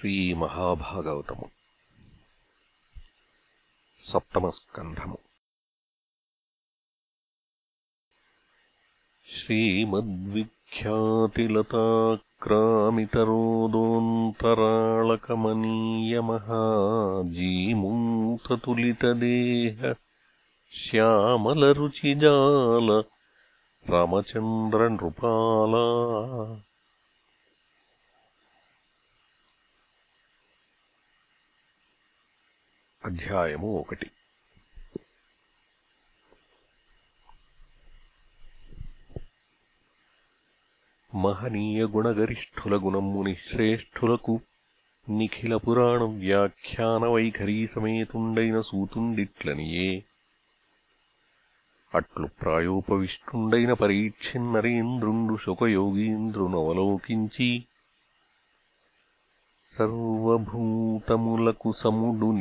श्रीमहाभागवतम् सप्तमस्कन्धम् श्रीमद्विख्यातिलताक्रामितरोदोऽन्तराळकमनीयमहाजीमूततुलितदेह श्यामलरुचिजाल रामचन्द्रनृपाला అధ్యాయము ఒకటి. మహనీయ గుణగరిష్ఠుల గుణమ్ముని శ్రేష్ఠులకు నిఖిల పురాణ వ్యాఖ్యాన వైఖరీ సమేతుండైన సూతుండిట్లనియే. అట్లు ప్రాయోపవిష్టుండైన పరీక్షిన్నరేంద్రుండు శుకయోగీంద్రునవలోకించి సర్వభూతములకు సముడు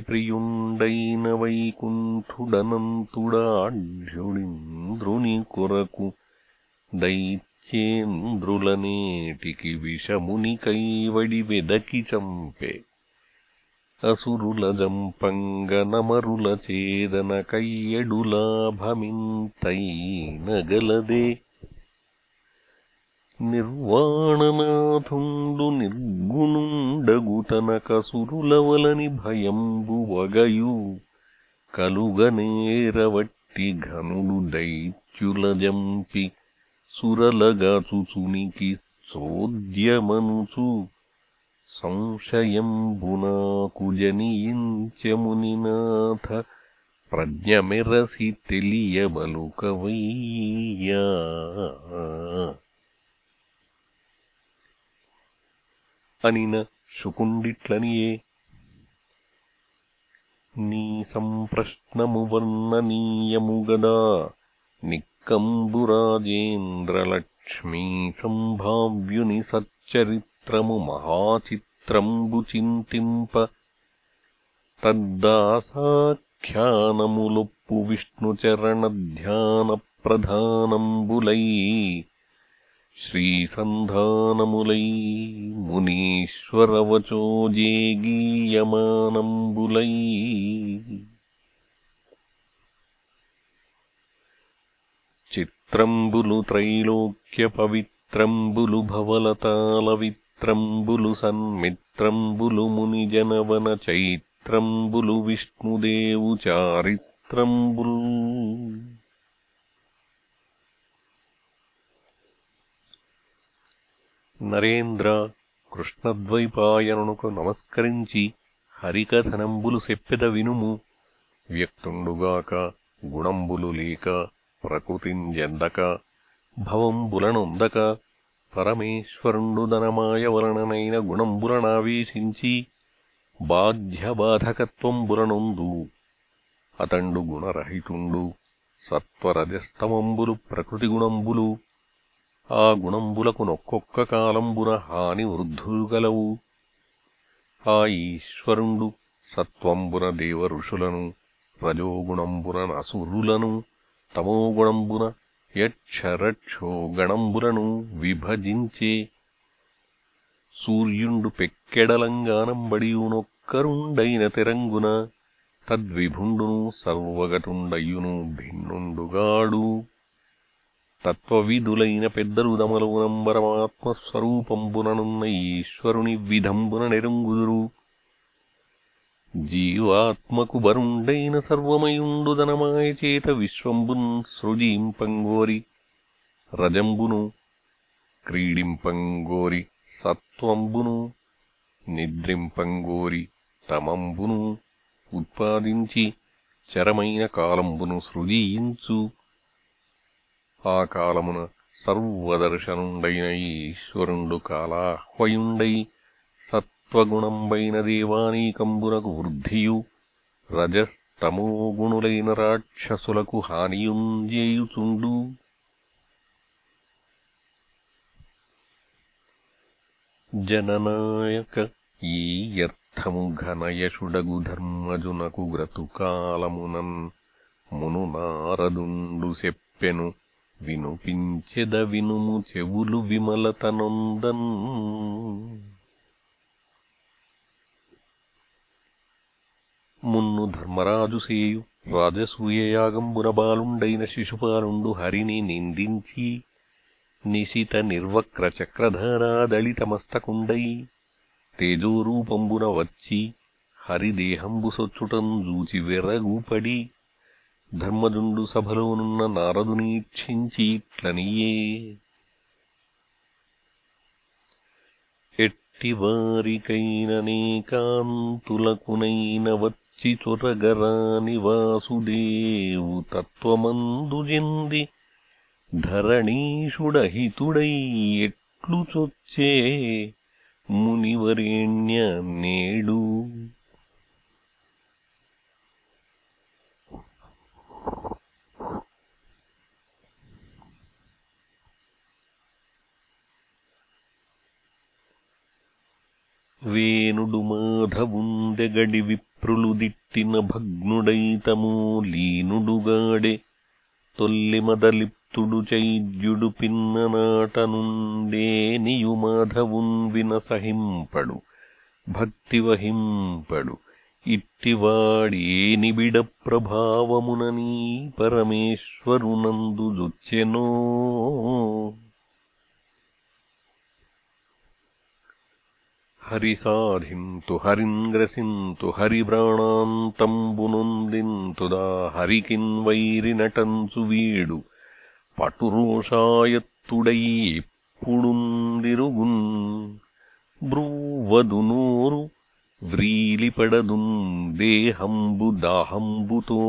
ప్రియుండైన వైకుంఠుడనంతుడాఢ్యుడింద్రుని కొరకు దైత్యేంద్రులనేటికి విషముని కైవడి వెదకి చంపే. అసురుల జంపంగ నమరుల చేదన కయ్యడులాభమింతైనగలదే నిర్వాణనాథుండు నిర్గుణుండగుతనకసురులవలని భయంబు వగయు. కలుగనేరవట్టి ఘనులు దైత్యులజంపి సురలగాచుచునికి చోద్యమనుచు. సంశయంబునాకుజనియించమునినాథ ప్రజ్ఞమెరసి తెలియబలుకవయ్యా अनिन शुकुण्डिट्लनिये। नीसम्प्रश्नमुवर्णनीयमुगदा निक्कम्बुराजेन्द्रलक्ष्मीसम्भाव्युनिसच्चरित्रमुमहाचित्रम्बुचिन्तिम्प तद्दासाख्यानमुलप्पु विष्णुचरणध्यानप्रधानम्बुलै श्रीसन्धानमुलै मुनीश्वरवचो जेगीयमानम्बुलै। चित्रम्बुलु त्रैलोक्यपवित्रम् बुलु भवलतालवित्रम् बुलु सन्मित्रम् నరేంద్ర కృష్ణద్వైపాయనునకు నమస్కరించి హరికథనంబులు సెప్పెద వినుము. వ్యక్తుండుగాక గుణంబులు లేక ప్రకృతింజెందక భవంబులనొందక పరమేశ్వరుండుదనమాయ వలననైన గుణంబులనావేశించి బాధ్యబాధకత్వంబులనొందు. అతండు గుణరహితుండు సత్వరజస్తమంబులు ప్రకృతి గుణంబులు ఆ గుణంబులకు నొక్కొక్క కాలంబున హాని వృద్ధులుగలవు. ఆ ఈశ్వరుండు సత్వంబున దేవ ఋషులను రజోగుణంబున నసురులను తమోగుణంబున యక్షరక్షో గణంబులను విభజించే సూర్యుండు పెక్కెడలంగానంబడియునొక్కరుండైన తెరంగున తద్విభుండును సర్వగతుండయ్యును భిన్నుండుగాడు. తత్వవిధులైన పెద్దలు దమలవునంబరమాత్మస్వరూపంబుననున్న ఈశ్వరుని విధంబున నెరుంగుదురు. జీవాత్మకు వరుండైన సర్వమయుండు విశ్వంబున్ సృజీంపంగోరి రజంబును క్రీడింపంగోరి సత్వంబును నిద్రింపంగోరి తమంబును ఉత్పాదించి చరమైన కాలంబును సృజీయించు. ఆ కాలమున సర్వదర్శనుండైన ఈశ్వరుండు కాలాహ్వయుండై సత్వగుణంబైన దేవానీకంబునకు వృద్ధియు రజస్తమోగుణులైన రాక్షసులకు హానియుంజేయుచుండు జననాయక ఈ యర్థము ఘనయషుడగు ధర్మజునకు గ్రతుకాలమునన్ మును నారదుండు సెప్పెను వినుపించెద వినుము చెవులు విమలతనొందన్. మున్ను ధర్మరాజు సేయు రాజసూయయాగంబున బాలుండైన శిశుపాలుండు హరిని నిందించి నిశిత నిర్వక్ర చక్రధారాదళితమస్తకుండై తేజోరూపంబున వచ్చి హరిదేహంబు సొచ్చుటం జూచి విరగుపడి ధర్మజుండు సభలోనున్న నారదునీక్షించీట్లనియే ఎట్టివారికైననేకాంతులకునైన వచ్చి చొరగరాని వాసుదేవు తత్వమందుజెంది ధరణీషుడహితుడై ఎట్లు చొచ్చే మునివరేణ్య నేడు. మాధవుందెగడి విప్రులు దిట్టిన భగ్నుడైతమో లీనుడుగాడే తొల్లిమదలిప్తుడు చైద్యుడు పిన్ననాటనుండే పిన్ననాటనుండేనియు మాధవున్ వినసహింపడు భక్తివహింపడు. ఇట్టివాడేనిబిడ ప్రభావమున నీ పరమేశ్వరునందు జొచ్చెనో హరిసాధింతు హరింగ్రసింతు హరివ్రాణాంతంబునొందింతుదా హరికిన్ వైరినటంచు వీడు. పటురోషాయత్తుడై ఎప్పుడుందిరుగున్ బ్రూవదునోరు వ్రీలిపడదున్ దేహంబు దాహంబుతో.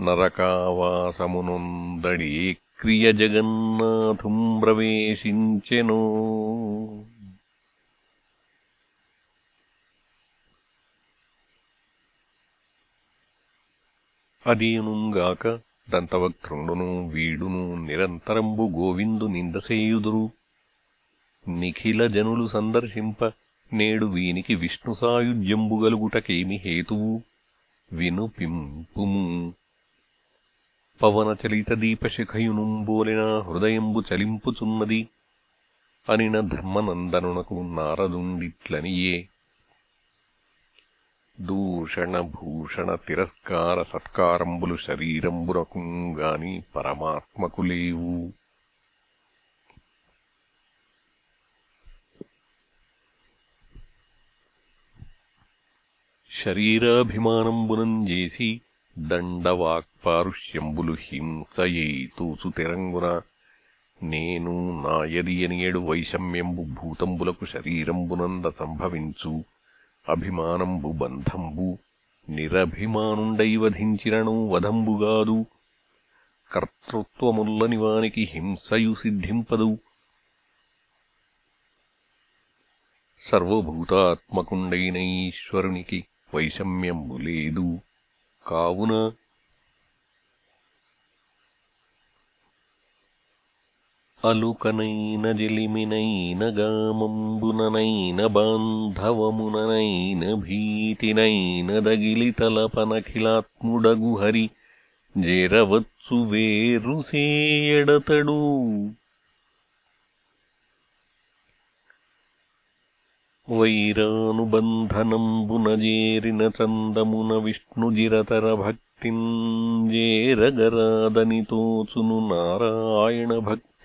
నరకావాసమునొందడే క్రియ జగన్నాథుం ప్రవేశించెనో అదీనుంగాక దంతవక్త్రుండును వీడును నిరంతరంబు గోవిందు నిందసేయుదురు. నిఖిల జనులు సందర్శింప నేడు వీనికి విష్ణు సాయుధ్యంబు గలుగుటకేమి హేతువు? వినుపింపుము పవనచలిత దీపశిఖయునుంబోలిన హృదయంబు చలింపుచున్నది. అనిన ధర్మనందనునకు నారదుండిట్లనియే. దూషణభూషణతిరస్కారసత్కారంబులు భూషణ తిరస్కార సత్కారంబులు శరీరంబునకుంగాని పరమాత్మకు లేవు శరీరాభిమానంబునం చేసి దండవాక్పారుష్యంబులు హింసయేతూసు తిరంగున. నేను నాయదియనియడు వైషమ్యంబు భూతంబులకు శరీరంబునంద సంభవించు. అభిమానంబు బంధంబు నిరభిమానుండైవ ధించిరణం వధంబుగాదు కర్తృత్వముల్లని వానికి హింసయు సిద్ధింపదు. సర్వభూతాత్మకుండైన ఈశ్వరునికి వైషమ్యంబు లేదు. కావున అలుకనైన జలిమినైన గామంబుననైన బాంధవముననైన భీతినైన దగిలి తలపనఖిలాత్ముడగు హరి జేరవచ్చు వేరుసేయడతడు వైరానుబంధనంబునజేరిన చందమున విష్ణుజిరతర భక్తిం జేరగరాదనితోచును నారాయణ భక్తి.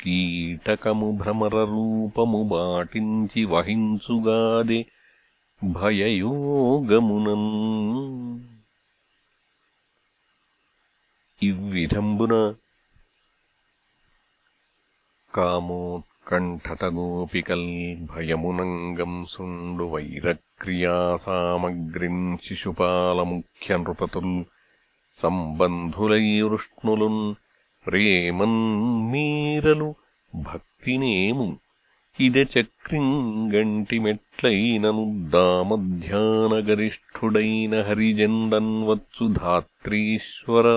कीटकमुभ्रमररूपमु बाटिञ्चि वहिंसुगादि भययोगमुनन्। इदम्बुन कामोत्कण्ठतगोपिकल्भयमुनङ्गम् शृण्डुवैरक्रियासामग्रिम् शिशुपालमुख्यनृपतुल् सम्बन्धुलैरुष्णुलुन् ప్రేమన్మీరలు భక్తినేము. ఇదచక్రింగంటిమెట్లైనను దామధ్యానగరిష్ఠుడైన హరిజందన్వత్సు ధాత్రీశ్వరా.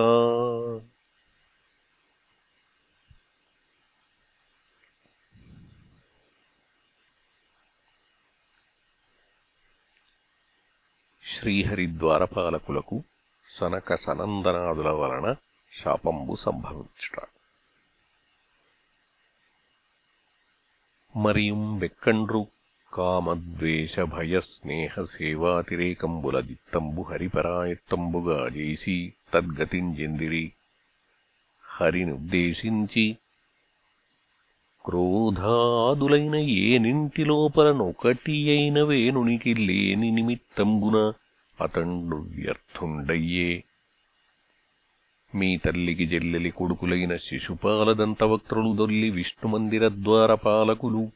శ్రీహరిద్వారపాలకులకు సనక సనందనాదుల వలన శాపంబు సంభవించుట మరియుం వెక్కండ్రు కామద్వేషభయస్నేహసేవాతిరేకంబుల దిత్తంబు హరిపరాయత్తంబుగా చేసి తద్గతింజెందిరి హరినుద్దేశించి క్రోధాదులైన ఏనింటిలోపలనొకటి అయిన వేణునికి లేని నిమిత్తంబున అతండు వ్యర్థుండయ్యే మీ తల్లికి జెల్లెలి కొడుకులైన శిశుపాలదంతవక్త్రులు దొల్లి విష్ణుమందిరద్వారపాలకులు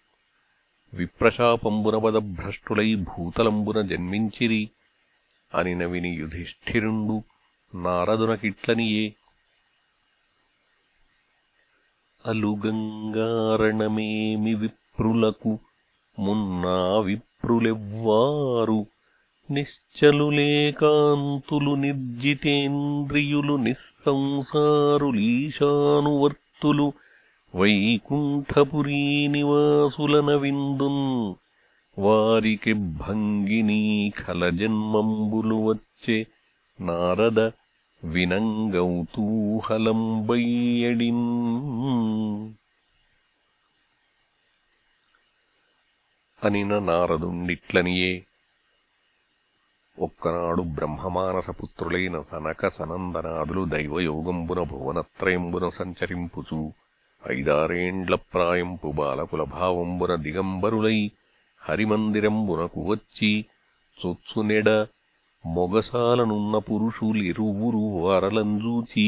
విప్రశాపంబున పదభ్రష్టులై భూతలంబున జన్మించిరి అని నవిని యుధిష్ఠిరుండు నారదునకిట్లనియే అలుగంగారణమేమి విప్రులకు మున్నా విప్రులెవ్వారు. నిశ్చలులేకాంతులు నిర్జితేంద్రియులు నిస్సంసారులీశానువర్తులు వైకుంఠపురీ నివాసులన విందున్ వారికి భంగినీ ఖలజన్మంబులు వచ్చే నారద వినంగౌతూహలంబయ్యడిన్. అనిన నారదుండిట్లనియే ఒక్కనాడు బ్రహ్మమానసపుత్రులైన సనక సనందనాదులు దైవయోగంబున భువనత్రయంబున సంచరింపుచు ఐదారేండ్ల ప్రాయంపు బాలకుల భావంబున దిగంబరులై హరిమందిరంబునకు వచ్చి చొచ్చునెడ మొగసాలనున్న పురుషులిరువురు వరలంజూచి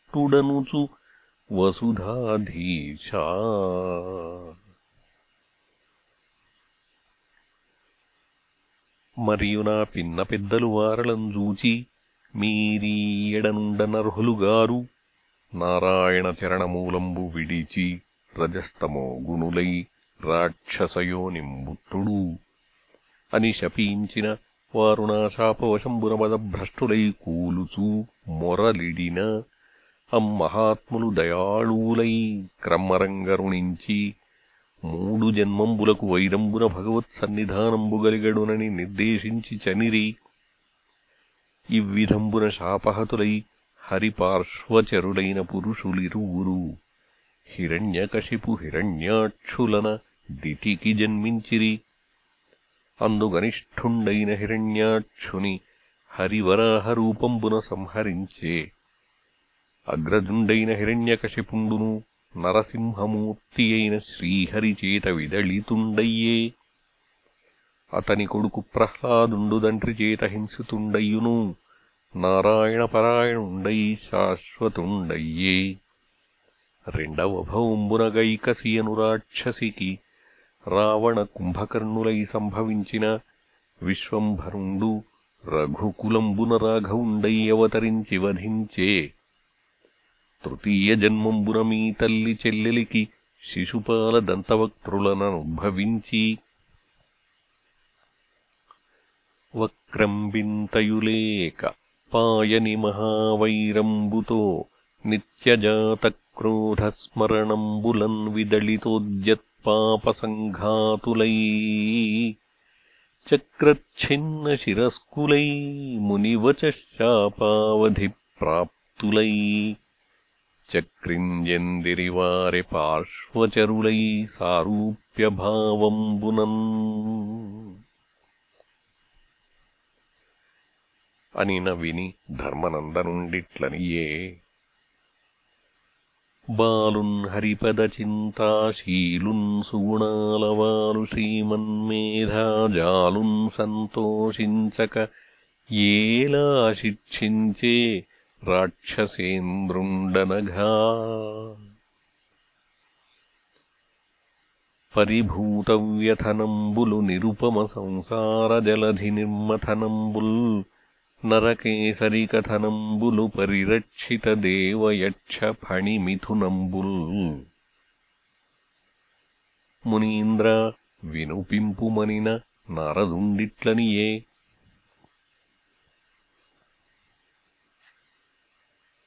వారించినదమకంబున వసుధాధీశా. మరియు నా పిన్న పెద్దలు వారలం చూచి మీరీయడనుండనర్హులుగారు నారాయణ చరణమూలంబు విడిచి రజస్తమో గుణులై రాక్షసయోనింబుట్టుడు అని శపించిన వారు నా కూలుచూ మొరలిడిన అమ్మహాత్ములు దయాళూలై క్రమ్మరంగరుణించి మూడు జన్మంబులకు వైరంబున భగవత్ సన్నిధానంబుగలిగడునని నిర్దేశించి చనిరి. ఇవ్విధంబున శాపహతులై హరిపార్శ్వచరులైన పురుషులిరువురు. హిరణ్యకశిపు హిరణ్యాక్షులన దితికి జన్మించిరి. అందుగనిష్ఠుండైన హిరణ్యాక్షుని హరివరాహరూపంబున సంహరించే. అగ్రజుండైన హిరణ్యకశిపుండును నరసింహమూర్తి అయిన శ్రీహరిచేత విదళితుండయ్యే అతని కొడుకు ప్రహ్లాదుండు దండ్రిచేత హింసితుండయ్యును నారాయణపరాయణుండై శాశ్వతుండయ్యే. రెండవ భౌంబున గైకసియను రాక్షసికి రావణ కుంభకర్ణులై సంభవించిన విశ్వంభరుండు రఘుకులంబున రాఘవుండై అవతరించి వధించే. తృతీయ జన్మంబున మీ తల్లి చెల్లెలికి శిశుపాల దంతవక్త్రులననుద్భవించి వక్రంబింతయులేక పాయని మహావైరంబుతో నిత్యజాతక్రోధస్మరణంబులన్ విదళితోద్యత్పాపసంఘాతులై చక్రచ్ఛిన్న మునివచ శాపావధిప్రాప్తులై ప్రాప్తులై చక్రింజందిరివారి పార్శ్వచరులై సారూప్యభావంబునన్ అనిన విని ధర్మనందనుండిట్లనియే బాలున్ హరిపదచింతాశీలున్ సుగుణాలవాలు శ్రీమన్మేధాజాలున్ సంతోషించక ఏలా राक्षसेन्द्रुण्डनघा परिभूतव्यथनम्बुलुनिरुपमसंसारजलधिनिर्मथनम्बुल् नरकेसरिकथनम्बुलुपरिरक्षितदेवयक्षफणिमिथुनम्बुल्। मुनीन्द्र परिरक्षितदेवयक्षफणिमिथुनम्बुल् मुनीन्द्रा विनुपिम्पुमनिन नारदुण्डिटलनिये